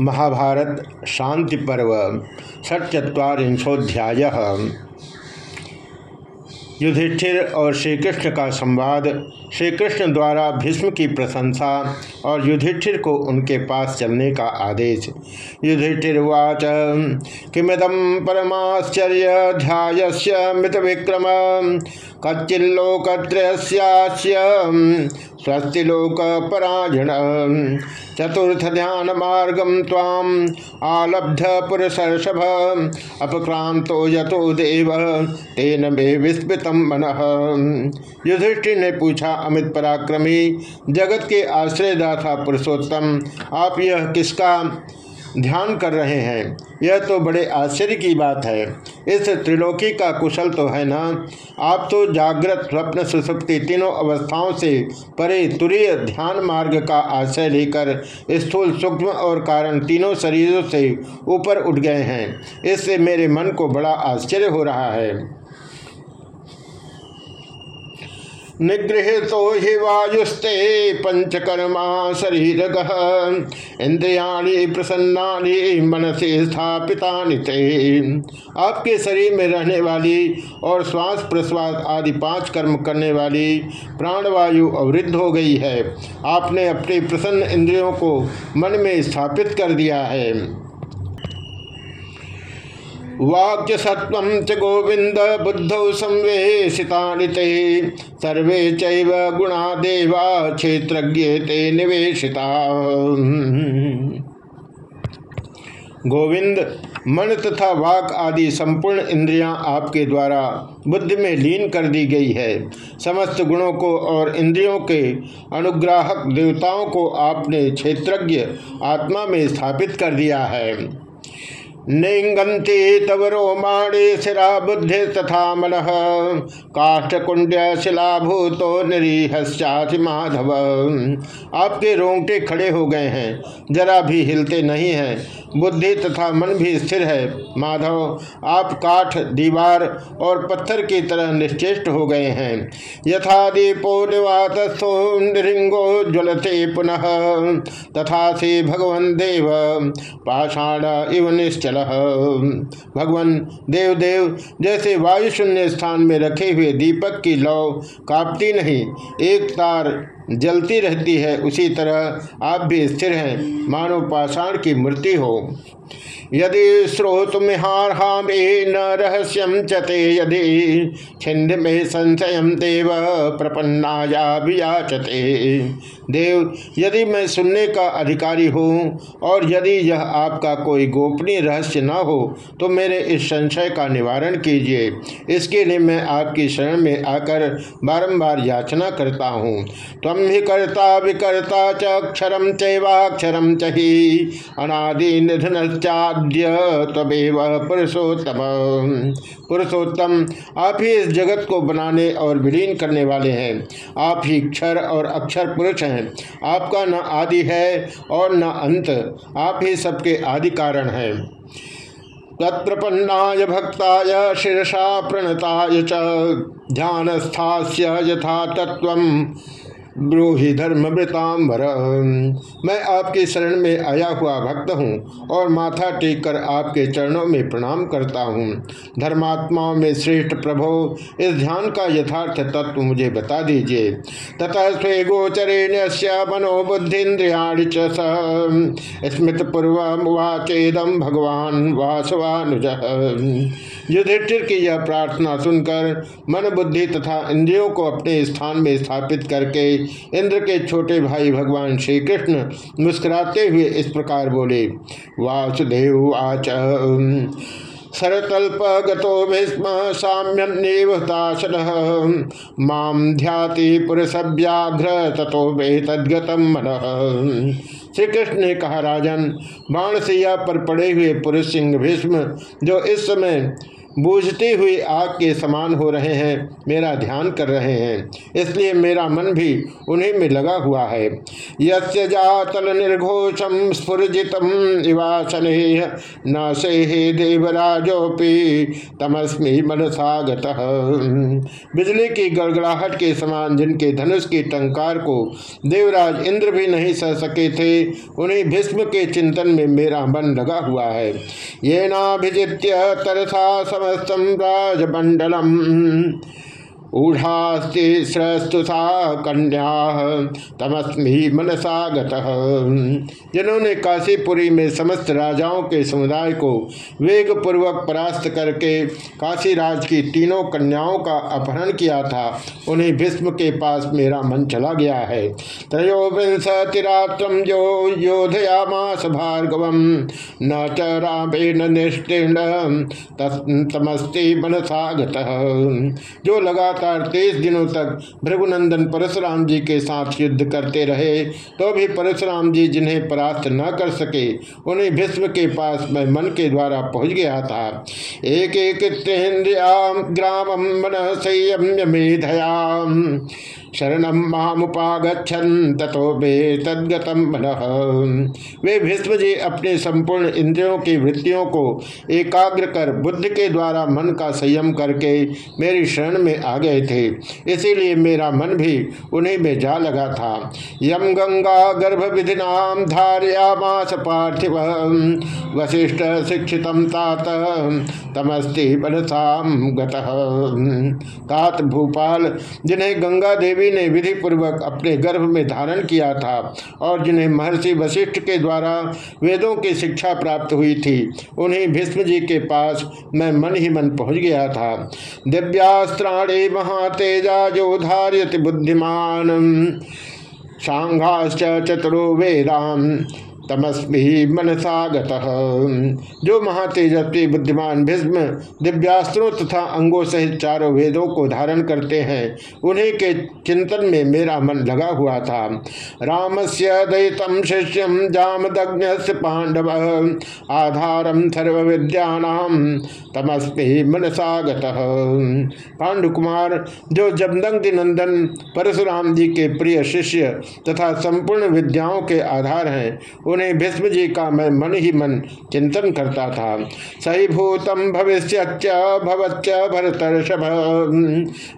महाभारत शांति पर्व षट्चत्वारिंशोध्याय युधिष्ठिर और श्रीकृष्ण का संवाद श्री कृष्ण द्वारा भीष्म की प्रशंसा और युधिष्ठिर को उनके पास चलने का आदेश। युधिष्ठिर्वाच किमिदम परमाश्चर्य ध्याय मित विक्रम कच्चिल्लोकत्रयस्य स्वस्ति लोक पराजण चतुर्थ ध्यान मार्गम ताम आलब्ध पुरुषर्षभ अपक्रांतो यतो देव, तेन मे विस्मृतम मन। युधिष्ठिर ने पूछा अमित पराक्रमी, जगत के आश्रयदाता पुरुषोत्तम, आप यह किसका ध्यान कर रहे हैं? यह तो बड़े आश्चर्य की बात है। इस त्रिलोकी का कुशल तो है ना? आप तो जागृत, स्वप्न सुसुप्ति तीनों अवस्थाओं से परे तुरीय ध्यान मार्ग का आश्रय लेकर स्थूल सूक्ष्म और कारण तीनों शरीरों से ऊपर उठ गए हैं। इससे मेरे मन को बड़ा आश्चर्य हो रहा है। निगृहित हि वायुस्ते पंचकर्मा शरीर इंद्रियाणी प्रसन्ना मनसे स्थापिता आपके शरीर में रहने वाली और श्वास प्रश्वास आदि पाँच कर्म करने वाली प्राणवायु अवृद्ध हो गई है। आपने अपने प्रसन्न इंद्रियों को मन में स्थापित कर दिया है। वाक्य सत्व च गोविंद बुद्धौ संवेशिता सर्वे देवा क्षेत्र निवेशिता। गोविंद मन तथा वाक आदि संपूर्ण इंद्रियाँ आपके द्वारा बुद्धि में लीन कर दी गई है। समस्त गुणों को और इंद्रियों के अनुग्राहक देवताओं को आपने क्षेत्रज्ञ आत्मा में स्थापित कर दिया है। निंगंती तव रोमाणी शिरा बुद्धि तथा मन। काष्ठकुंड्य शिलाभूतो निरीहस्याति माधव। आपके रोंगटे खड़े हो गए हैं, जरा भी हिलते नहीं हैं। बुद्धि तथा मन भी स्थिर है, माधव। आप काठ, दीवार और पत्थर की तरह निश्चेष्ट हो गए हैं। यथा दीपो निवातस्थो निरिंगो ज्वलते पुनः। तथा से भगवान देव। पाषाण इव निश्चल। भगवान देव देव जैसे वायु शून्य स्थान में रखे हुए दीपक की लौ कापती नहीं, एक तार जलती रहती है। उसी तरह आप भी स्थिर हैं। मानो पाषाण की मूर्ति हो। यदि श्रोतुमिहारहामे न रहस्यम चते यदि छिंद में संशय देव प्रपन्नायाचते देव, यदि मैं सुनने का अधिकारी हूँ और यदि यह आपका कोई गोपनीय रहस्य न हो तो मेरे इस संशय का निवारण कीजिए। इसके लिए मैं आपकी शरण में आकर बारंबार याचना करता हूँ। तम ही कर्ता विकर्ता च अक्षरम चैवाक्षरम चही अनादि निधन चा आद्य तमेव पुरुषोत्तम। पुरुषोत्तम, आप ही इस जगत को बनाने और विलीन करने वाले हैं। आप ही क्षर और अक्षर पुरुष हैं। आपका न आदि है और न अंत। आप ही सबके आदि कारण हैं। तत्प्रपन्नाय भक्ताय शीर्षा प्रणताय च। ध्यानस्थास्य यथा तत्व ब्रूहि धर्मवृतांबर। मैं आपके शरण में आया हुआ भक्त हूँ और माथा टेक कर आपके चरणों में प्रणाम करता हूँ। धर्मात्माओं में श्रेष्ठ प्रभो, इस ध्यान का यथार्थ तत्व मुझे बता दीजिए। तथा स्वे गोचरे मनोबुद्धिन्द्रियाणि च स्मृत पूर्व वाचेदम भगवान वासवानुज। युधिष्ठिर की यह प्रार्थना सुनकर मन बुद्धि तथा इंद्रियों को अपने स्थान में स्थापित करके इंद्र के छोटे भाई भगवान श्री कृष्ण मुस्कुराते हुए इस प्रकार बोले, वासुदेव आच सरतल्प गतो भीष्म साम्यन्नेवताशन माम ध्याति पुरुषव्याघ्र तथो वे तद्गतम मन। श्री कृष्ण ने कहा, राजन, बाण सैया पर पड़े हुए पुरुष सिंह भीष्म, जो इस समय बूझती हुए आग के समान हो रहे हैं, मेरा ध्यान कर रहे हैं। इसलिए मेरा मन भी उन्हीं में लगा हुआ है। यस्य जातल निर्घोषम स्फुरजितम इवासन न से देवराजोपी तमस्मी मनसागत बिजली की गड़गड़ाहट के समान जिनके धनुष की टंकार को देवराज इंद्र भी नहीं सह सके थे, उन्हें भीष्म के चिंतन में मेरा मन लगा हुआ है। ये नाभिजित्य तरसा समस्तम राजमंडलम ऊढ़ास्ति कन्या तमस्मी मनसा जिन्होंने काशीपुरी में समस्त राजाओं के समुदाय को वेग पूर्वक परास्त करके काशीराज की तीनों कन्याओं का अपहरण किया था, उन्हें भीष्म के पास मेरा मन चला गया है। त्रयोविंशतिरात्रम जो योधयामास भार्गव, न च रामेण निष्ठीर्ण तमस्ती मनसा जो लगा लगातार तेईस दिनों तक भृगुनंदन परशुराम जी के साथ युद्ध करते रहे तो भी परशुराम जी जिन्हें परास्त न कर सके, उन्हें भीष्म के पास मैं मन के द्वारा पहुँच गया था। एक एक ग्राम मन संयम्य शरणम मामुपागछन तथो बे तदगतम वे भीष्म जी अपने संपूर्ण इंद्रियों की वृत्तियों को एकाग्र कर बुद्ध के द्वारा मन का संयम करके मेरी शरण में आ गए थे। इसीलिए मेरा मन भी उन्हीं में जा लगा था। यम गंगा गर्भ विधि नाम धारियामास पार्थिव वशिष्ठ शिक्षित तात तमस्ति बनसाम तात भूपाल, जिन्हें गंगा देवी देवी ने विधि पूर्वक अपने गर्भ में धारण किया था और जिन्हें महर्षि वशिष्ठ के द्वारा वेदों की शिक्षा प्राप्त हुई थी, उन्हें भीष्म जी के पास मैं मन ही मन पहुँच गया था। दिव्यास्त्राणी महातेजा जो धार्यति बुद्धिमान, सांघाश्च चतुरो तमस्मी मनसागत जो महातेजस्वी बुद्धिमान भीष्म दिव्यास्त्रों तथा अंगों सहित चारों वेदों को धारण करते हैं, उन्हीं के चिंतन में मेरा मन लगा हुआ था। राम से दयितम शिष्यम जामदग्न पांडव। आधारम सर्व तमस्मी मनसागत। पांडुकुमार, जो जमदंग नंदन, परशुराम जी के प्रिय शिष्य तथा संपूर्ण विद्याओं के आधार हैं, उन्हें भीष्म जी का मैं मन ही मन चिंतन करता था। सही भूतम भविष्य भवच्च भरतर्षभ।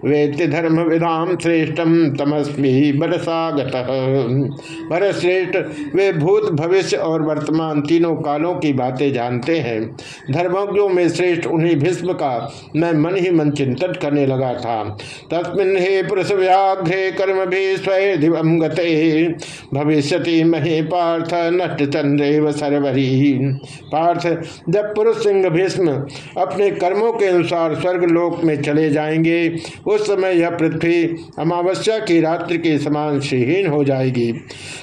वेत्य धर्म विधाम श्रेष्ठम तमस्मी भरत श्रेष्ठ वे भूत, भविष्य और वर्तमान तीनों कालों की बातें जानते हैं। धर्मज्ञों में श्रेष्ठ उन्हीं भीष्म का मैं मन ही मन चिंतन करने लगा था। तस्मिन हे पुरुष व्याघ्रे कर्म भी स्वय दिवम भविष्य महे पार्थ न चंद्रेव सरवरी। पार्थ, जब पुरुष सिंह भीष्म अपने कर्मों के अनुसार स्वर्ग लोक में चले जाएँगे, उस समय यह पृथ्वी अमावस्या की रात्रि के समान श्रीहीन हो जाएगी।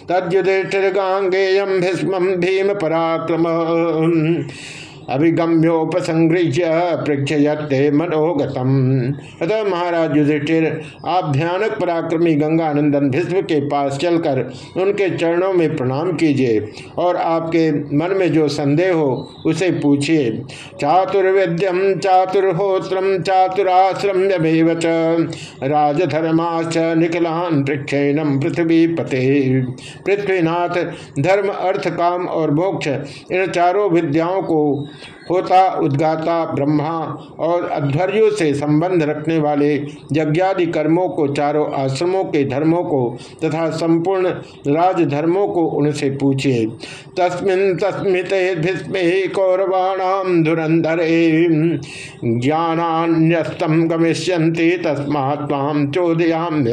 तद्युधिष्ठिर्गांगेयम भीष्म भीम पराक्रम। अभिगम्योपसंगृह्य पृक्षयते मनोगतम। अतः महाराज युधिष्ठिर, आप भयानक पराक्रमी गंगानंदन भीष्म के पास चलकर उनके चरणों में प्रणाम कीजिए और आपके मन में जो संदेह हो उसे पूछिए। चातुर्वेद्यम चातुर्होत्रम चातुराश्रम राजधर्माच निखिलान पृक्षेणम पृथ्वी पते पृथ्वीनाथ, धर्म, अर्थ, काम और मोक्ष, इन चारों विद्याओं को होता, उद्गाता, ब्रह्मा और अध्वर्यों से संबंध रखने वाले यज्ञादि कर्मों को चारों आश्रमों के धर्मों को तथा संपूर्ण राजधर्मों को उनसे पूछिए तस्मिन तस्मित कौरवाणाम धुरंधर ज्ञानान्यस्तम गमिष्यंति तस्मात् चोदयाम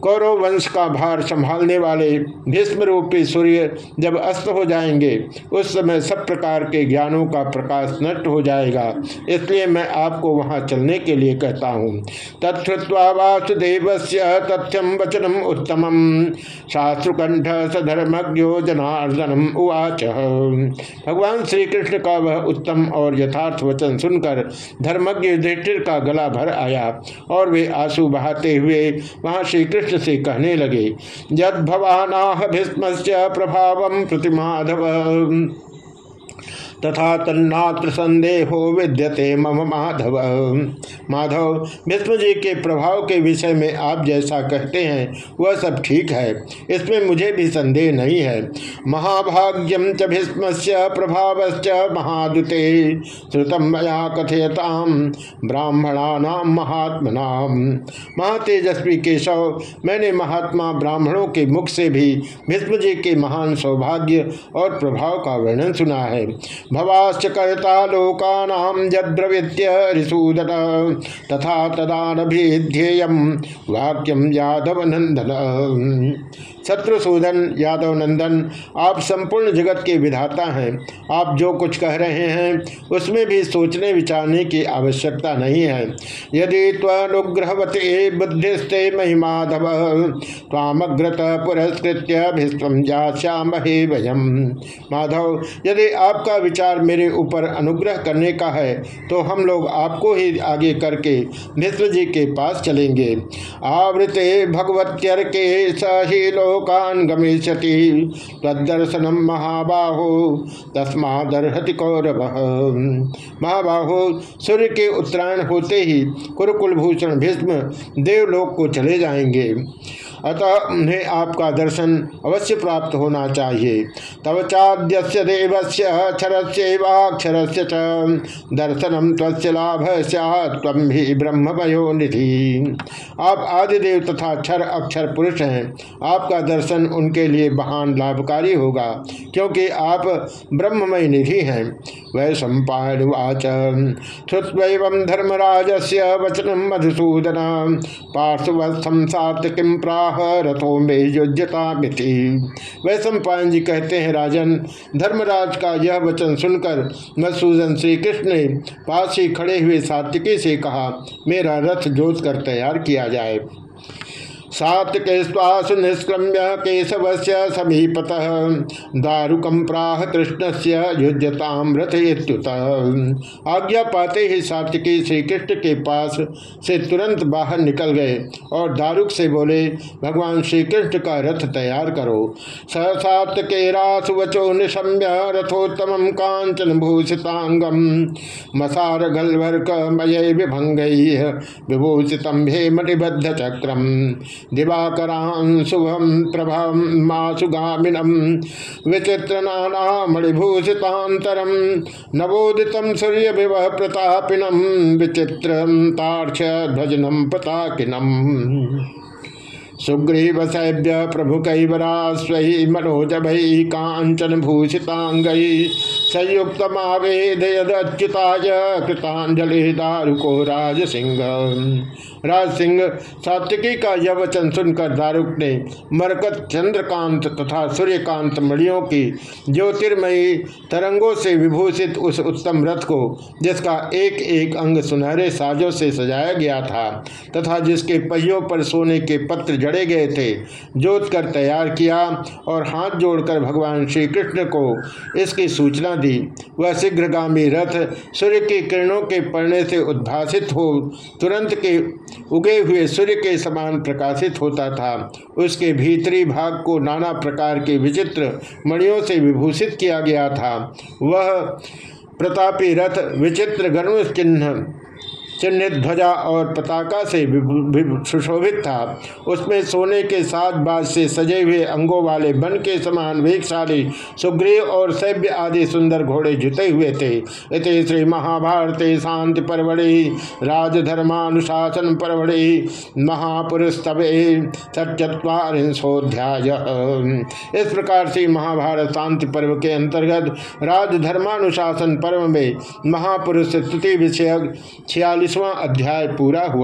कौरव वंश का भार संभालने वाले भीष्म रूपी सूर्य जब अस्त हो जाएँगे, उस समय सब प्रकार के ज्ञानों का प्रकाश नष्ट हो जाएगा। इसलिए मैं आपको वहाँ चलने के लिए कहता हूँ। तत्वा वासुदेव से तथ्यम वचनम उत्तम शास्त्रकंठ सधर्मज्ञो जनार्दनम उवाच। भगवान श्री कृष्ण का वह उत्तम और यथार्थ वचन सुनकर धर्मज्ञ का गला भर आया और वे आँसू बहाते हुए वहाँ श्री कृष्ण से कहने लगे यद भवानाह भीष्म प्रभाव प्रतिमाधव तथा तन्नात्र संदेहो विद्यते मम माधव। माधव भीष्म जी के प्रभाव के विषय में आप जैसा कहते हैं, वह सब ठीक है। इसमें मुझे भी संदेह नहीं है। महाभाग्यम च भीष्म महादुते। श्रुतम मया कथयताम ब्राह्मणानाम महात्मनाम महातेजस्वी केशव, मैंने महात्मा ब्राह्मणों के मुख से भी भीष्म जी के महान सौभाग्य और प्रभाव का वर्णन सुना है। भवाश्च कर्ता लोकानाम जद्रवित्य ऋषूदन तथा तदानभिध्येय वाक्यम यादव नंदन शत्रुसूदन यादव नंदन आप संपूर्ण जगत के विधाता हैं। आप जो कुछ कह रहे हैं, उसमें भी सोचने विचारने की आवश्यकता नहीं है। यदि त्वनुग्रहवते बुद्धिस्ते महिमाधव तामग्रत पुरस्कृत भीष्म जाश्यामहे वयम। माधव, यदि आपका विचार मेरे ऊपर अनुग्रह करने का है तो हम लोग आपको ही आगे करके भीष्म जी के पास चलेंगे। आवृते भगवत्यर् के सही लोकान गमिष्यति तदर्शनम महाबाहो तस्मादर्हति कौरव। महाबाहो, सूर्य के उत्तरायण होते ही कुरुकुल भूषण भीष्म देवलोक को चले जाएँगे। अतः उन्हें आपका दर्शन अवश्य प्राप्त होना चाहिए। तब चाद्य देवस्य अक्षर से दर्शनम तस्य लाभ सम भी ब्रह्मयो निधि। आप आदिदेव तथा क्षर अक्षर पुरुष हैं। आपका दर्शन उनके लिए महान लाभकारी होगा, क्योंकि आप ब्रह्ममय निधि हैं। वै सम्पावाच श्रुत्व धर्मराज से वचनम मधुसूदन। पार्श्वस्थम सात किम प्राह रथों में योग्यता मिथि वैश्व पायन जी कहते हैं, राजन, धर्मराज का यह वचन सुनकर मधुसूदन श्री कृष्ण ने पास ही खड़े हुए सात्विकी से कहा, मेरा रथ जोत कर तैयार किया जाए। सात्विक श्वास निष्क्रम्य केशव से समीपत दारुकम प्राह कृष्ण से युद्धताम रथ आज्ञा पाते ही सात्विकी श्री कृष्ण के पास से तुरंत बाहर निकल गए और दारुक से बोले, भगवान श्री कृष्ण का रथ तैयार करो। स के रासुवचो निशम्य रथोत्तम कांचन भूषितांगम मसार गलवर्क मय विभंग विभूषितम हे मणिबद्ध चक्रम दिवाकरां शुभम प्रभम मासुगामिनम विचित्र मणिभूषितांतरम नवोदित सूर्य विवह प्रतापिनम विचित्र तार्क्ष ध्वजनम पताकिनम सुग्रीव सैभ्य प्रभु कैवरास्वी मनोज भई कांचन भूषितांग संयुक्त मावेदच्युताय कृतांजलि दारुको राज सिंह राज सिंह सात्विकी का यह वचन सुनकर दारुक ने मरकत चंद्रकांत तथा सूर्यकांत मणियों की ज्योतिर्मयी तरंगों से विभूषित उस उत्तम रथ को, जिसका एक एक अंग सुनहरे साजों से सजाया गया था, तथा जिसके पहियों पर सोने के पत्र जड़े गए थे। जोत कर तैयार किया और हाथ जोड़कर भगवान श्री कृष्ण को इसकी सूचना दी। वह शीघ्रगामी रथ सूर्य की किरणों के पड़ने से उद्भासित हो, तुरंत के उगे हुए सूर्य के समान प्रकाशित होता था। उसके भीतरी भाग को नाना प्रकार के विचित्र मणियों से विभूषित किया गया था। वह प्रतापी रथ विचित्र गर्म चिन्ह चिन्हित ध्वजा और पताका से सुशोभित था। उसमें सोने के सात बाज से सजे हुए अंगों वाले बन के समान वेगशाली, सुग्रीव और सभ्य आदि सुंदर घोड़े जुते हुए थे। इत श्री महाभारत शांति परवड़े, राजधर्मानुशासन परवड़े, महापुरुष तबे सचत्वारिशोध्याय इस प्रकार से महाभारत शांति पर्व के अंतर्गत राजधर्मानुशासन पर्व में महापुरुष स्तुति विषयक छियालीस अध्याय पूरा हुआ।